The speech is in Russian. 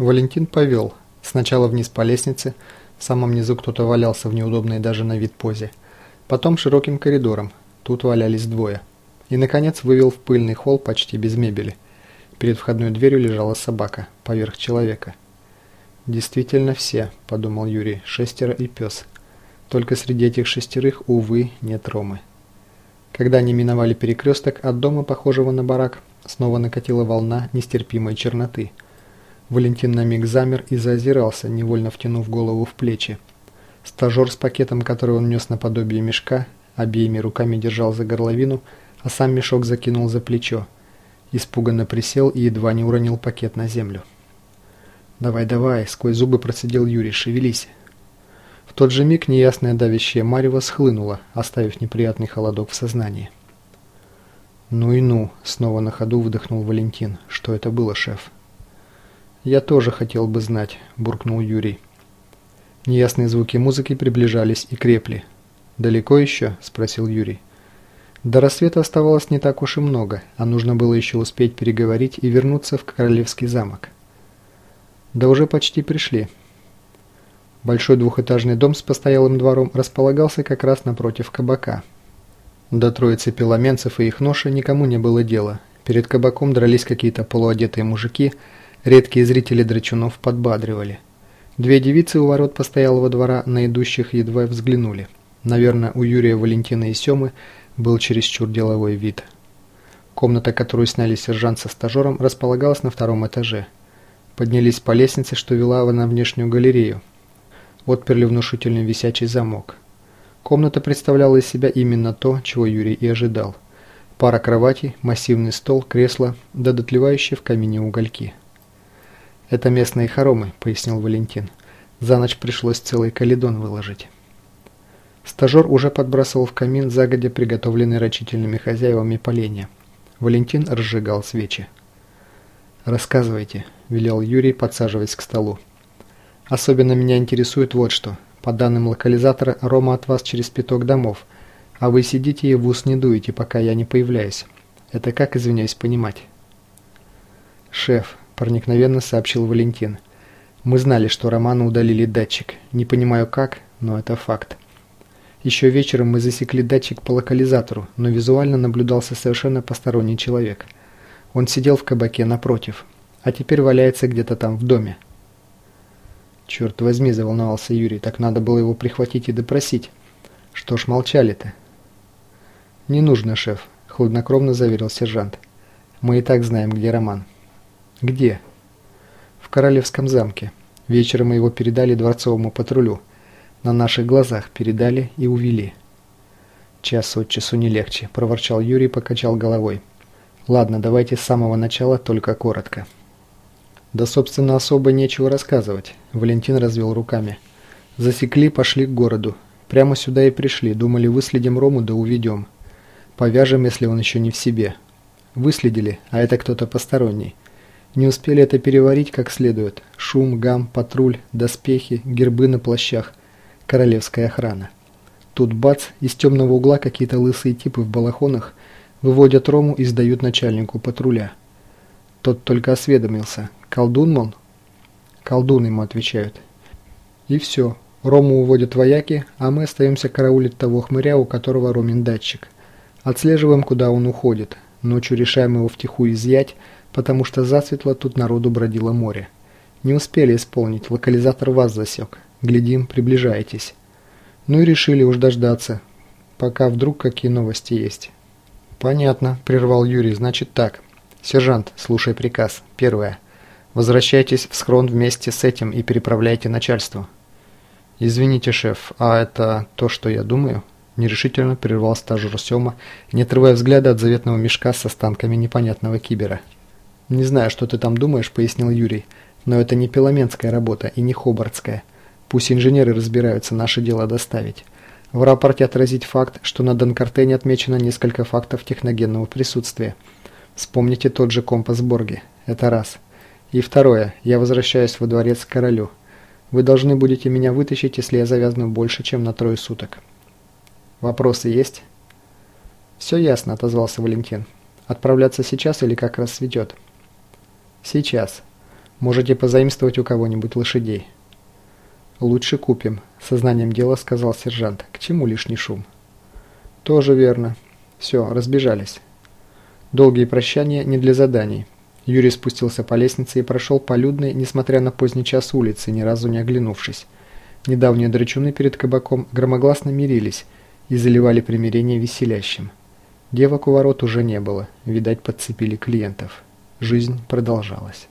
Валентин повел. Сначала вниз по лестнице, в самом низу кто-то валялся в неудобной даже на вид позе. Потом широким коридором, тут валялись двое. И, наконец, вывел в пыльный холл почти без мебели. Перед входной дверью лежала собака, поверх человека. «Действительно все», – подумал Юрий, – «шестеро и пес». Только среди этих шестерых, увы, нет Ромы. Когда они миновали перекресток, от дома, похожего на барак, снова накатила волна нестерпимой черноты. Валентин на миг замер и заозирался, невольно втянув голову в плечи. Стажер с пакетом, который он нес наподобие мешка, обеими руками держал за горловину, а сам мешок закинул за плечо. Испуганно присел и едва не уронил пакет на землю. «Давай, давай!» – сквозь зубы процедил Юрий. «Шевелись!» В тот же миг неясное давящее марево схлынуло, оставив неприятный холодок в сознании. «Ну и ну!» – снова на ходу выдохнул Валентин. «Что это было, шеф?» «Я тоже хотел бы знать», – буркнул Юрий. Неясные звуки музыки приближались и крепли. «Далеко еще?» – спросил Юрий. До рассвета оставалось не так уж и много, а нужно было еще успеть переговорить и вернуться в Королевский замок. Да уже почти пришли. Большой двухэтажный дом с постоялым двором располагался как раз напротив кабака. До троицы пеломенцев и их ноша никому не было дела. Перед кабаком дрались какие-то полуодетые мужики, редкие зрители драчунов подбадривали. Две девицы у ворот постоялого двора на идущих едва взглянули. Наверное, у Юрия, Валентина и Семы был чересчур деловой вид. Комната, которую сняли сержант со стажером, располагалась на втором этаже. Поднялись по лестнице, что вела на внешнюю галерею, отперли внушительный висячий замок. Комната представляла из себя именно то, чего Юрий и ожидал. Пара кроватей, массивный стол, кресло, да дотлевающие в камине угольки. «Это местные хоромы», — пояснил Валентин. «За ночь пришлось целый каледон выложить». Стажер уже подбрасывал в камин загодя приготовленные рачительными хозяевами поленья. Валентин разжигал свечи. «Рассказывайте», – велел Юрий, подсаживаясь к столу. Особенно меня интересует вот что. По данным локализатора, Рома от вас через пяток домов, а вы сидите и в ус не дуете, пока я не появляюсь. Это как, извиняюсь, понимать? Шеф, проникновенно сообщил Валентин. Мы знали, что Роману удалили датчик. Не понимаю как, но это факт. Еще вечером мы засекли датчик по локализатору, но визуально наблюдался совершенно посторонний человек. Он сидел в кабаке напротив, а теперь валяется где-то там в доме. «Черт возьми», – заволновался Юрий, – «так надо было его прихватить и допросить. Что ж молчали-то?» «Не нужно, шеф», – хладнокровно заверил сержант. «Мы и так знаем, где Роман». «Где?» «В Королевском замке. Вечером его передали дворцовому патрулю. На наших глазах передали и увели». «Час от часу не легче», – проворчал Юрий покачал головой. «Ладно, давайте с самого начала, только коротко». Да, собственно, особо нечего рассказывать. Валентин развел руками. Засекли, пошли к городу. Прямо сюда и пришли. Думали, выследим Рому да уведем. Повяжем, если он еще не в себе. Выследили, а это кто-то посторонний. Не успели это переварить как следует. Шум, гам, патруль, доспехи, гербы на плащах. Королевская охрана. Тут бац, из темного угла какие-то лысые типы в балахонах выводят Рому и сдают начальнику патруля. Тот только осведомился. «Колдун, мол?» «Колдун», ему отвечают. И все. Рому уводят вояки, а мы остаемся караулить того хмыря, у которого Ромин датчик. Отслеживаем, куда он уходит. Ночью решаем его втихую изъять, потому что засветло тут народу бродило море. Не успели исполнить, локализатор вас засек. Глядим, приближаетесь. Ну и решили уж дождаться, пока вдруг какие новости есть. «Понятно», – прервал Юрий, – «значит так». «Сержант, слушай приказ. Первое. Возвращайтесь в схрон вместе с этим и переправляйте начальству». «Извините, шеф, а это то, что я думаю?» Нерешительно прервал стажер Сема, не отрывая взгляда от заветного мешка с останками непонятного кибера. «Не знаю, что ты там думаешь», — пояснил Юрий, «но это не пеломенская работа и не хобартская. Пусть инженеры разбираются, наше дело доставить. В рапорте отразить факт, что на Донкартене отмечено несколько фактов техногенного присутствия». Вспомните тот же компас Борги. Это раз. И второе. Я возвращаюсь во дворец к королю. Вы должны будете меня вытащить, если я завязну больше, чем на трое суток. Вопросы есть? Все ясно, отозвался Валентин. Отправляться сейчас или как раз светет? Сейчас. Можете позаимствовать у кого-нибудь лошадей». «Лучше купим», — сознанием дела сказал сержант. «К чему лишний шум?» «Тоже верно. Все, разбежались». Долгие прощания не для заданий. Юрий спустился по лестнице и прошел по людной, несмотря на поздний час улицы, ни разу не оглянувшись. Недавние драчуны перед кабаком громогласно мирились и заливали примирение веселящим. Девок у ворот уже не было, видать, подцепили клиентов. Жизнь продолжалась.